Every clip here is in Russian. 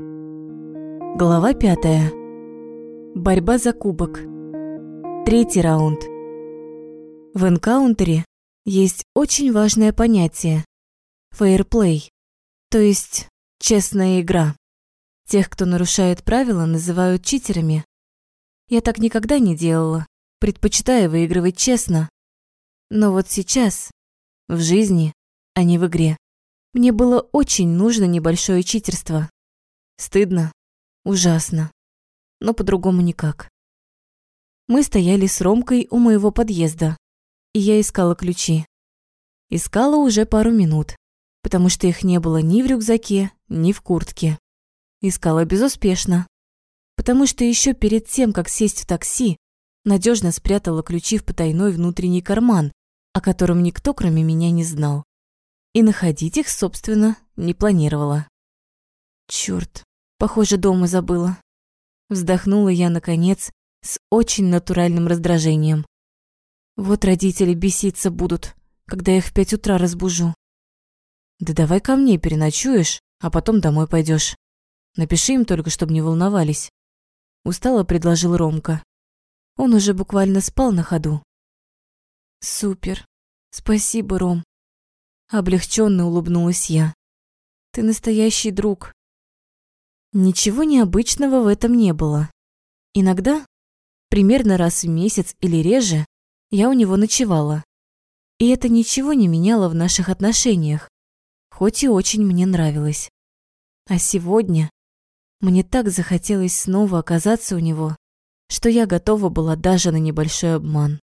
Глава пятая. Борьба за кубок. Третий раунд. В энкаунтере есть очень важное понятие – фейерплей, то есть честная игра. Тех, кто нарушает правила, называют читерами. Я так никогда не делала, предпочитая выигрывать честно. Но вот сейчас, в жизни, а не в игре, мне было очень нужно небольшое читерство. Стыдно, ужасно, но по-другому никак. Мы стояли с Ромкой у моего подъезда, и я искала ключи. Искала уже пару минут, потому что их не было ни в рюкзаке, ни в куртке. Искала безуспешно, потому что еще перед тем, как сесть в такси, надежно спрятала ключи в потайной внутренний карман, о котором никто, кроме меня, не знал. И находить их, собственно, не планировала. Чёрт, похоже, дома забыла. Вздохнула я, наконец, с очень натуральным раздражением. Вот родители беситься будут, когда я их в пять утра разбужу. Да давай ко мне переночуешь, а потом домой пойдешь. Напиши им только, чтобы не волновались. Устало предложил Ромка. Он уже буквально спал на ходу. Супер. Спасибо, Ром. Облегченно улыбнулась я. Ты настоящий друг. Ничего необычного в этом не было. Иногда, примерно раз в месяц или реже, я у него ночевала. И это ничего не меняло в наших отношениях, хоть и очень мне нравилось. А сегодня мне так захотелось снова оказаться у него, что я готова была даже на небольшой обман.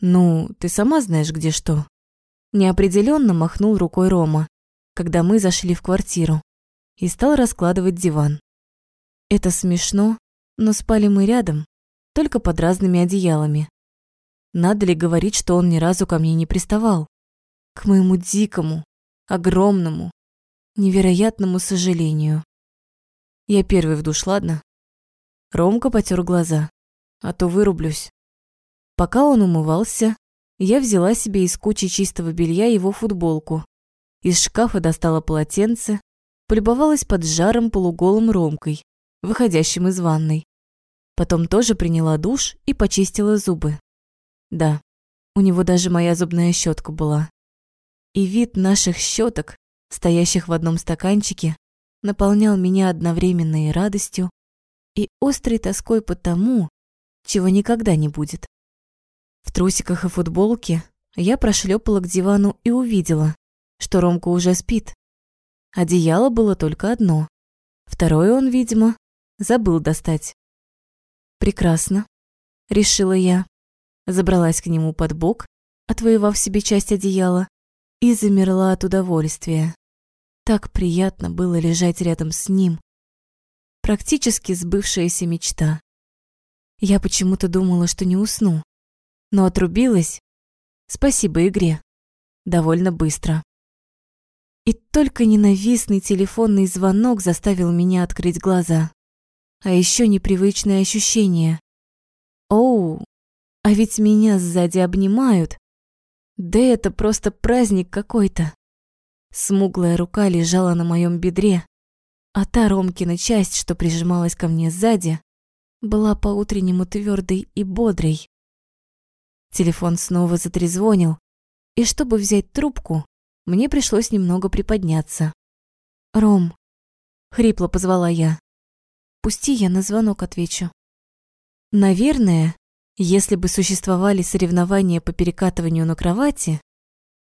«Ну, ты сама знаешь, где что?» Неопределенно махнул рукой Рома, когда мы зашли в квартиру и стал раскладывать диван. Это смешно, но спали мы рядом, только под разными одеялами. Надо ли говорить, что он ни разу ко мне не приставал? К моему дикому, огромному, невероятному сожалению. Я первый в душ, ладно? Ромка потер глаза, а то вырублюсь. Пока он умывался, я взяла себе из кучи чистого белья его футболку. Из шкафа достала полотенце, полюбовалась под жаром полуголым Ромкой, выходящим из ванной. Потом тоже приняла душ и почистила зубы. Да, у него даже моя зубная щетка была. И вид наших щеток, стоящих в одном стаканчике, наполнял меня одновременно и радостью, и острой тоской по тому, чего никогда не будет. В трусиках и футболке я прошлепала к дивану и увидела, что Ромка уже спит. Одеяло было только одно. Второе он, видимо, забыл достать. Прекрасно, решила я. Забралась к нему под бок, отвоевав себе часть одеяла, и замерла от удовольствия. Так приятно было лежать рядом с ним. Практически сбывшаяся мечта. Я почему-то думала, что не усну, но отрубилась, спасибо игре, довольно быстро. И только ненавистный телефонный звонок заставил меня открыть глаза. А еще непривычное ощущение. Оу, а ведь меня сзади обнимают. Да это просто праздник какой-то. Смуглая рука лежала на моем бедре, а та Ромкина часть, что прижималась ко мне сзади, была по-утреннему твердой и бодрой. Телефон снова затрезвонил, и чтобы взять трубку, мне пришлось немного приподняться. «Ром», — хрипло позвала я, — «пусти, я на звонок отвечу». Наверное, если бы существовали соревнования по перекатыванию на кровати,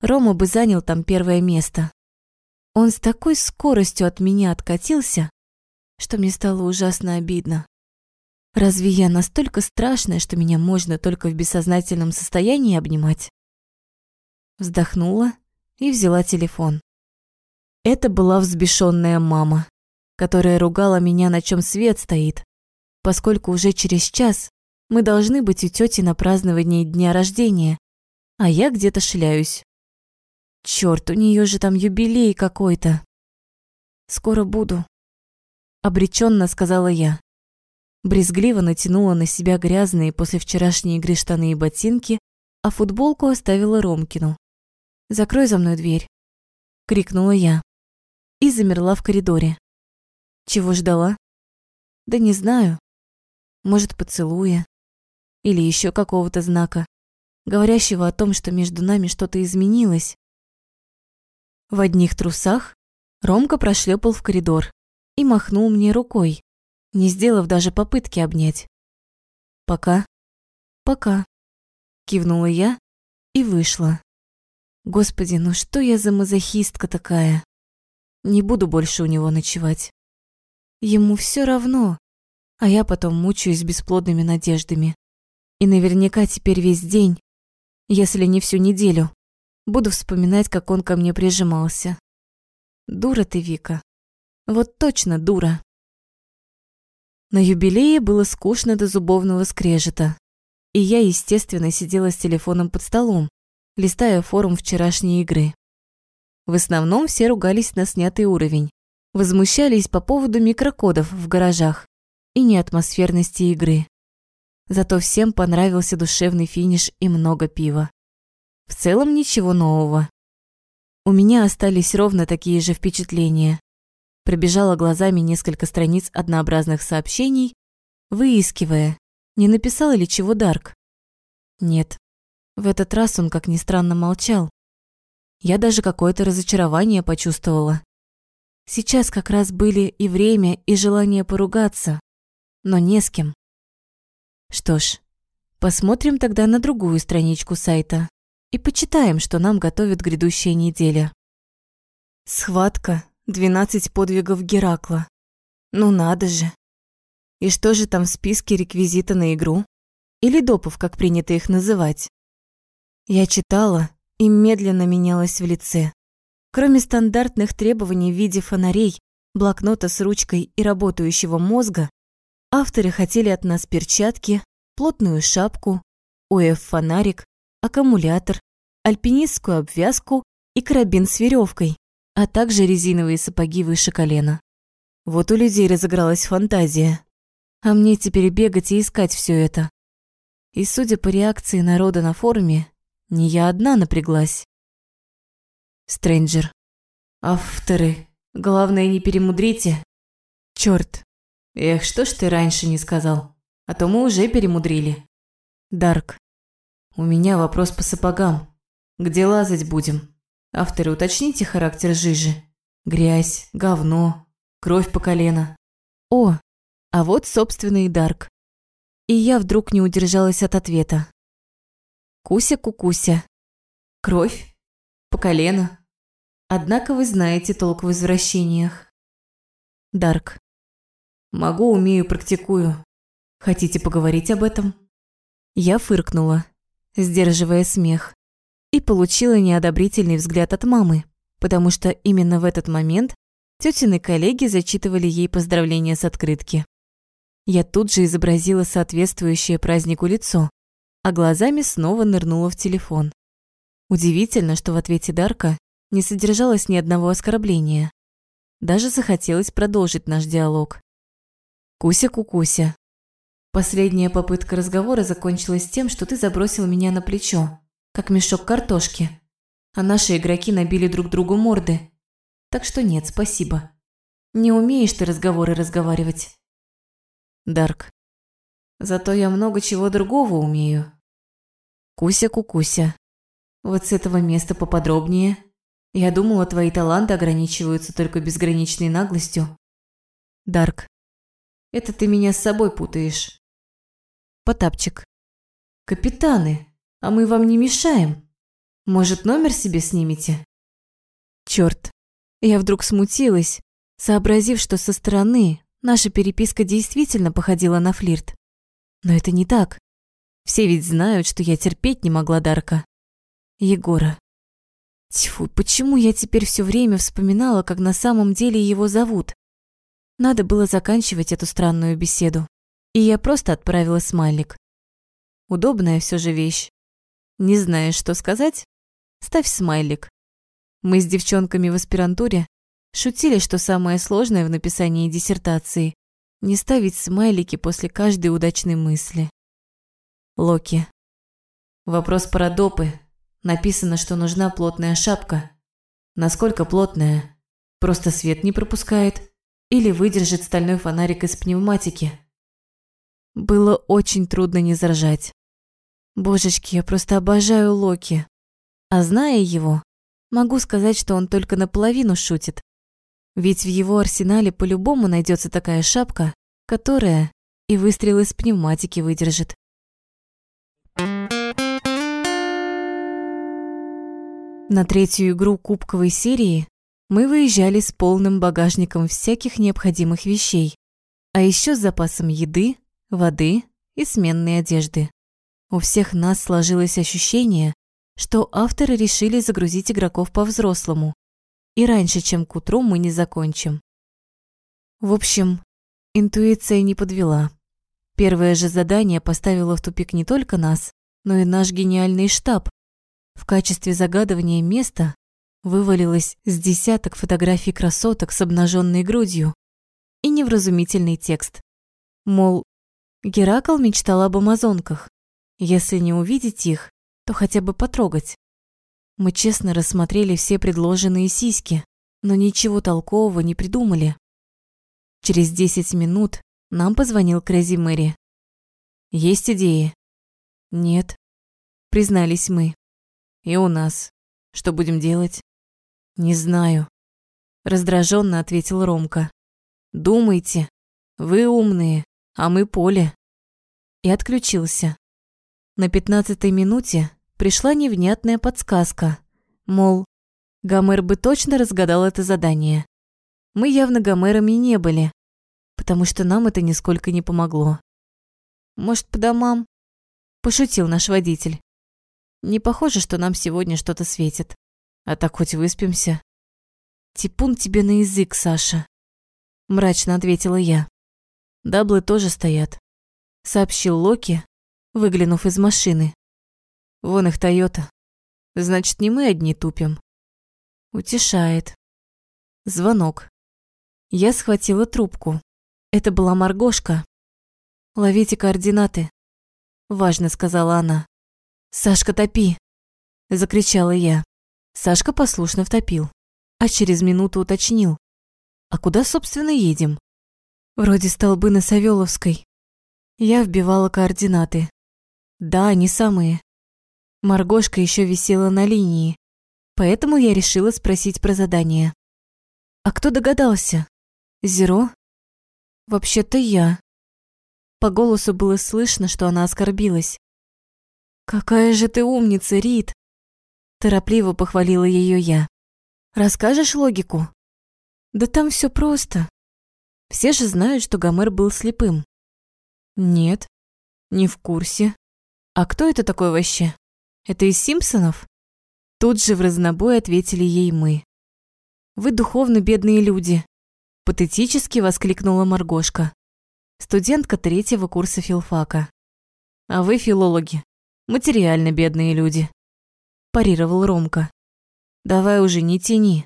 Рома бы занял там первое место. Он с такой скоростью от меня откатился, что мне стало ужасно обидно. Разве я настолько страшная, что меня можно только в бессознательном состоянии обнимать? Вздохнула и взяла телефон. Это была взбешенная мама, которая ругала меня, на чем свет стоит, поскольку уже через час мы должны быть у тети на праздновании дня рождения, а я где-то шляюсь. Черт, у нее же там юбилей какой-то. Скоро буду, обреченно сказала я. Брезгливо натянула на себя грязные после вчерашней игры штаны и ботинки, а футболку оставила Ромкину. «Закрой за мной дверь», — крикнула я. И замерла в коридоре. Чего ждала? Да не знаю. Может, поцелуя. Или еще какого-то знака, говорящего о том, что между нами что-то изменилось. В одних трусах Ромка прошлепал в коридор и махнул мне рукой, не сделав даже попытки обнять. «Пока». «Пока», – кивнула я и вышла. Господи, ну что я за мазохистка такая? Не буду больше у него ночевать. Ему все равно, а я потом мучаюсь бесплодными надеждами. И наверняка теперь весь день, если не всю неделю, буду вспоминать, как он ко мне прижимался. Дура ты, Вика. Вот точно дура. На юбилее было скучно до зубовного скрежета, и я, естественно, сидела с телефоном под столом, листая форум вчерашней игры. В основном все ругались на снятый уровень, возмущались по поводу микрокодов в гаражах и неатмосферности игры. Зато всем понравился душевный финиш и много пива. В целом ничего нового. У меня остались ровно такие же впечатления. Пробежала глазами несколько страниц однообразных сообщений, выискивая, не написала ли чего Дарк. Нет, в этот раз он, как ни странно, молчал. Я даже какое-то разочарование почувствовала. Сейчас как раз были и время, и желание поругаться, но не с кем. Что ж, посмотрим тогда на другую страничку сайта и почитаем, что нам готовит грядущая неделя. Схватка, 12 подвигов Геракла. Ну надо же. И что же там в списке реквизита на игру? Или допов, как принято их называть? Я читала и медленно менялась в лице. Кроме стандартных требований в виде фонарей, блокнота с ручкой и работающего мозга, авторы хотели от нас перчатки, плотную шапку, ОФ-фонарик, аккумулятор, альпинистскую обвязку и карабин с веревкой, а также резиновые сапоги выше колена. Вот у людей разыгралась фантазия. А мне теперь бегать и искать все это. И судя по реакции народа на форуме, не я одна напряглась. Стрэнджер. Авторы. Главное, не перемудрите. Чёрт. Эх, что ж ты раньше не сказал? А то мы уже перемудрили. Дарк. У меня вопрос по сапогам. Где лазать будем? Авторы, уточните характер жижи. Грязь, говно, кровь по колено. О, а вот, собственно, и Дарк. И я вдруг не удержалась от ответа. Куся-кукуся. Кровь. По колено. Однако вы знаете толк в возвращениях. Дарк. Могу, умею, практикую. Хотите поговорить об этом? Я фыркнула, сдерживая смех, и получила неодобрительный взгляд от мамы, потому что именно в этот момент тетины коллеги зачитывали ей поздравления с открытки. Я тут же изобразила соответствующее празднику лицо, а глазами снова нырнула в телефон. Удивительно, что в ответе Дарка не содержалось ни одного оскорбления. Даже захотелось продолжить наш диалог. Куся-кукуся. Последняя попытка разговора закончилась тем, что ты забросил меня на плечо, как мешок картошки, а наши игроки набили друг другу морды. Так что нет, спасибо. Не умеешь ты разговоры разговаривать. Дарк. Зато я много чего другого умею. Куся-кукуся. Вот с этого места поподробнее. Я думала, твои таланты ограничиваются только безграничной наглостью. Дарк. Это ты меня с собой путаешь. Потапчик. Капитаны, а мы вам не мешаем. Может, номер себе снимете? Черт. Я вдруг смутилась, сообразив, что со стороны наша переписка действительно походила на флирт. Но это не так. Все ведь знают, что я терпеть не могла Дарка. Егора. Тьфу, почему я теперь все время вспоминала, как на самом деле его зовут? Надо было заканчивать эту странную беседу. И я просто отправила смайлик. Удобная все же вещь. Не знаешь, что сказать? Ставь смайлик. Мы с девчонками в аспирантуре шутили, что самое сложное в написании диссертации – не ставить смайлики после каждой удачной мысли. Локи. Вопрос про допы. Написано, что нужна плотная шапка. Насколько плотная? Просто свет не пропускает? или выдержит стальной фонарик из пневматики. Было очень трудно не заржать. Божечки, я просто обожаю Локи. А зная его, могу сказать, что он только наполовину шутит. Ведь в его арсенале по-любому найдется такая шапка, которая и выстрел из пневматики выдержит. На третью игру кубковой серии мы выезжали с полным багажником всяких необходимых вещей, а еще с запасом еды, воды и сменной одежды. У всех нас сложилось ощущение, что авторы решили загрузить игроков по-взрослому, и раньше, чем к утру, мы не закончим. В общем, интуиция не подвела. Первое же задание поставило в тупик не только нас, но и наш гениальный штаб. В качестве загадывания места вывалилось с десяток фотографий красоток с обнаженной грудью и невразумительный текст. Мол, Геракл мечтал об амазонках, если не увидеть их, то хотя бы потрогать. Мы честно рассмотрели все предложенные сиськи, но ничего толкового не придумали. Через 10 минут нам позвонил Крэзи Мэри. «Есть идеи?» «Нет», — признались мы. «И у нас. Что будем делать?» «Не знаю», — раздраженно ответил Ромка. «Думайте. Вы умные, а мы поле». И отключился. На пятнадцатой минуте пришла невнятная подсказка, мол, Гомер бы точно разгадал это задание. Мы явно Гомерами не были, потому что нам это нисколько не помогло. «Может, по домам?» – пошутил наш водитель. «Не похоже, что нам сегодня что-то светит. А так хоть выспимся». «Типун тебе на язык, Саша», – мрачно ответила я. «Даблы тоже стоят», – сообщил Локи, выглянув из машины. Вон их Тойота. Значит, не мы одни тупим. Утешает. Звонок. Я схватила трубку. Это была Маргошка. «Ловите координаты», — важно сказала она. «Сашка, топи!» — закричала я. Сашка послушно втопил, а через минуту уточнил. «А куда, собственно, едем?» «Вроде столбы на Савёловской». Я вбивала координаты. Да, они самые. Маргошка еще висела на линии, поэтому я решила спросить про задание. А кто догадался? Зеро? Вообще-то я. По голосу было слышно, что она оскорбилась. «Какая же ты умница, Рит!» Торопливо похвалила ее я. «Расскажешь логику?» «Да там все просто. Все же знают, что Гомер был слепым». «Нет, не в курсе», «А кто это такой вообще? Это из Симпсонов?» Тут же в разнобой ответили ей мы. «Вы духовно бедные люди», – патетически воскликнула Маргошка, студентка третьего курса филфака. «А вы, филологи, материально бедные люди», – парировал Ромка. «Давай уже не тяни».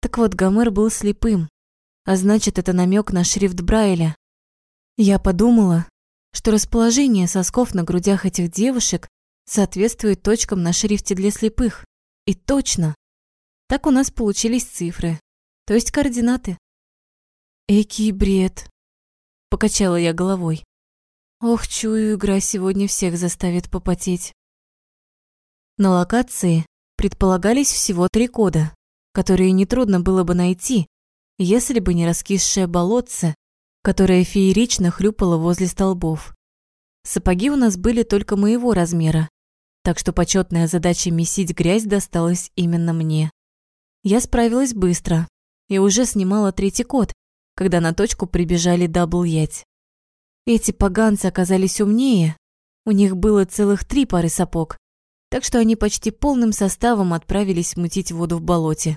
Так вот, Гомер был слепым, а значит, это намек на шрифт Брайля. Я подумала, что расположение сосков на грудях этих девушек соответствует точкам на шрифте для слепых. И точно. Так у нас получились цифры, то есть координаты. Экий бред. Покачала я головой. Ох, чую, игра сегодня всех заставит попотеть. На локации предполагались всего три кода, которые нетрудно было бы найти, если бы не раскисшее болотце которая феерично хлюпала возле столбов. Сапоги у нас были только моего размера, так что почетная задача месить грязь досталась именно мне. Я справилась быстро и уже снимала третий код, когда на точку прибежали дабл-ять. Эти поганцы оказались умнее, у них было целых три пары сапог, так что они почти полным составом отправились мутить воду в болоте.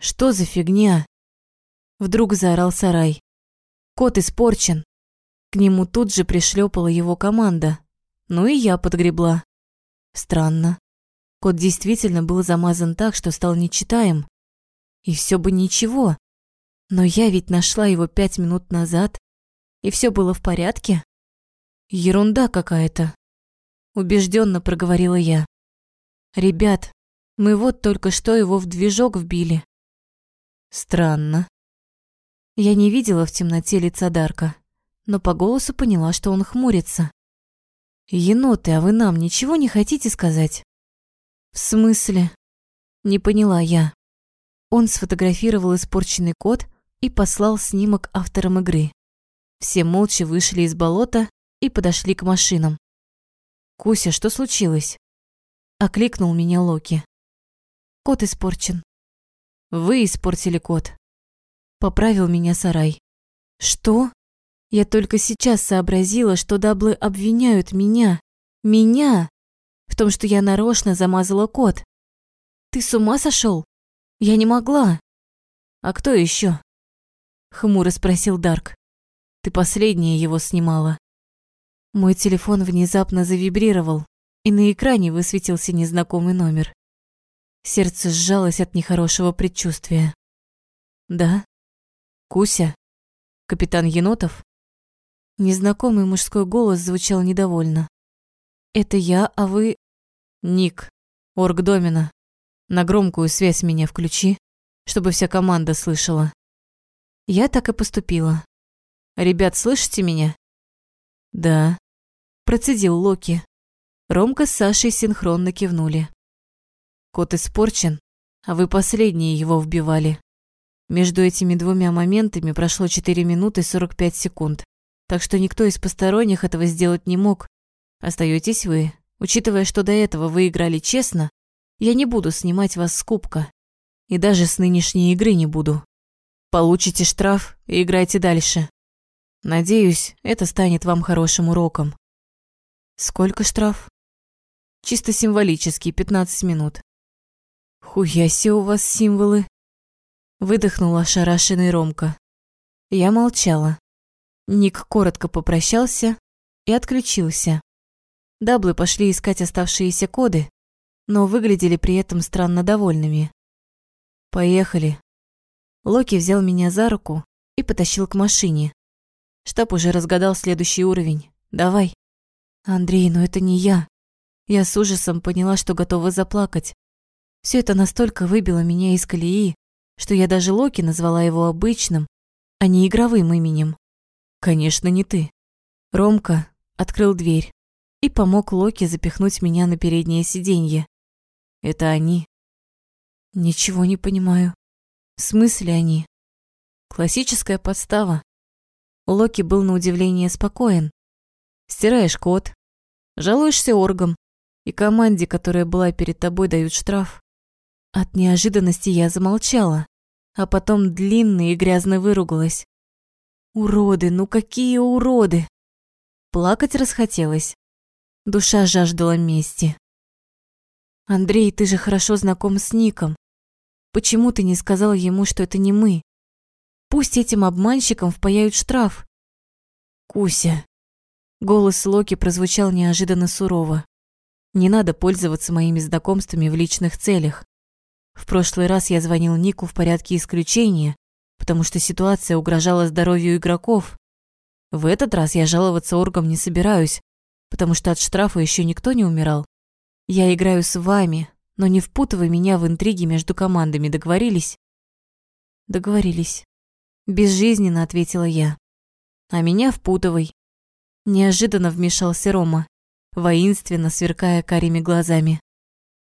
«Что за фигня?» Вдруг заорал Сарай. Кот испорчен. К нему тут же пришлепала его команда. Ну и я подгребла. Странно. Кот действительно был замазан так, что стал нечитаем. И все бы ничего. Но я ведь нашла его пять минут назад, и все было в порядке. Ерунда какая-то. Убежденно проговорила я. Ребят, мы вот только что его в движок вбили. Странно. Я не видела в темноте лица Дарка, но по голосу поняла, что он хмурится. «Еноты, а вы нам ничего не хотите сказать?» «В смысле?» Не поняла я. Он сфотографировал испорченный код и послал снимок авторам игры. Все молча вышли из болота и подошли к машинам. «Куся, что случилось?» Окликнул меня Локи. Код испорчен. Вы испортили код. Поправил меня Сарай. Что? Я только сейчас сообразила, что даблы обвиняют меня. Меня! В том, что я нарочно замазала код. Ты с ума сошел? Я не могла. А кто еще? Хмуро спросил Дарк. Ты последняя его снимала. Мой телефон внезапно завибрировал, и на экране высветился незнакомый номер. Сердце сжалось от нехорошего предчувствия. «Да? Куся? Капитан Енотов?» Незнакомый мужской голос звучал недовольно. «Это я, а вы...» «Ник, орг Домина. На громкую связь меня включи, чтобы вся команда слышала». Я так и поступила. «Ребят, слышите меня?» «Да», – процедил Локи. Ромка с Сашей синхронно кивнули. Кот испорчен, а вы последние его вбивали. Между этими двумя моментами прошло 4 минуты 45 секунд, так что никто из посторонних этого сделать не мог. Остаетесь вы. Учитывая, что до этого вы играли честно, я не буду снимать вас с кубка. И даже с нынешней игры не буду. Получите штраф и играйте дальше. Надеюсь, это станет вам хорошим уроком. Сколько штраф? Чисто символический, 15 минут. «Хуяси у вас символы!» Выдохнула ошарашенный Ромка. Я молчала. Ник коротко попрощался и отключился. Даблы пошли искать оставшиеся коды, но выглядели при этом странно довольными. «Поехали». Локи взял меня за руку и потащил к машине. Штаб уже разгадал следующий уровень. «Давай». «Андрей, но это не я». Я с ужасом поняла, что готова заплакать. Все это настолько выбило меня из колеи, что я даже Локи назвала его обычным, а не игровым именем. Конечно, не ты. Ромка открыл дверь и помог Локи запихнуть меня на переднее сиденье. Это они. Ничего не понимаю. В смысле они? Классическая подстава. Локи был на удивление спокоен. Стираешь код, жалуешься оргам, и команде, которая была перед тобой, дают штраф. От неожиданности я замолчала, а потом длинно и грязно выругалась. Уроды, ну какие уроды! Плакать расхотелось. Душа жаждала мести. Андрей, ты же хорошо знаком с Ником. Почему ты не сказал ему, что это не мы? Пусть этим обманщикам впаяют штраф. Куся. Голос Локи прозвучал неожиданно сурово. Не надо пользоваться моими знакомствами в личных целях. В прошлый раз я звонил Нику в порядке исключения, потому что ситуация угрожала здоровью игроков. В этот раз я жаловаться оргам не собираюсь, потому что от штрафа еще никто не умирал. Я играю с вами, но не впутывай меня в интриги между командами, договорились? Договорились. Безжизненно ответила я. А меня впутывай. Неожиданно вмешался Рома, воинственно сверкая карими глазами.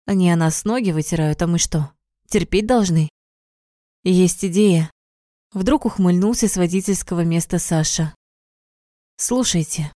Они о нас ноги вытирают, а мы что, терпеть должны? Есть идея. Вдруг ухмыльнулся с водительского места Саша. Слушайте,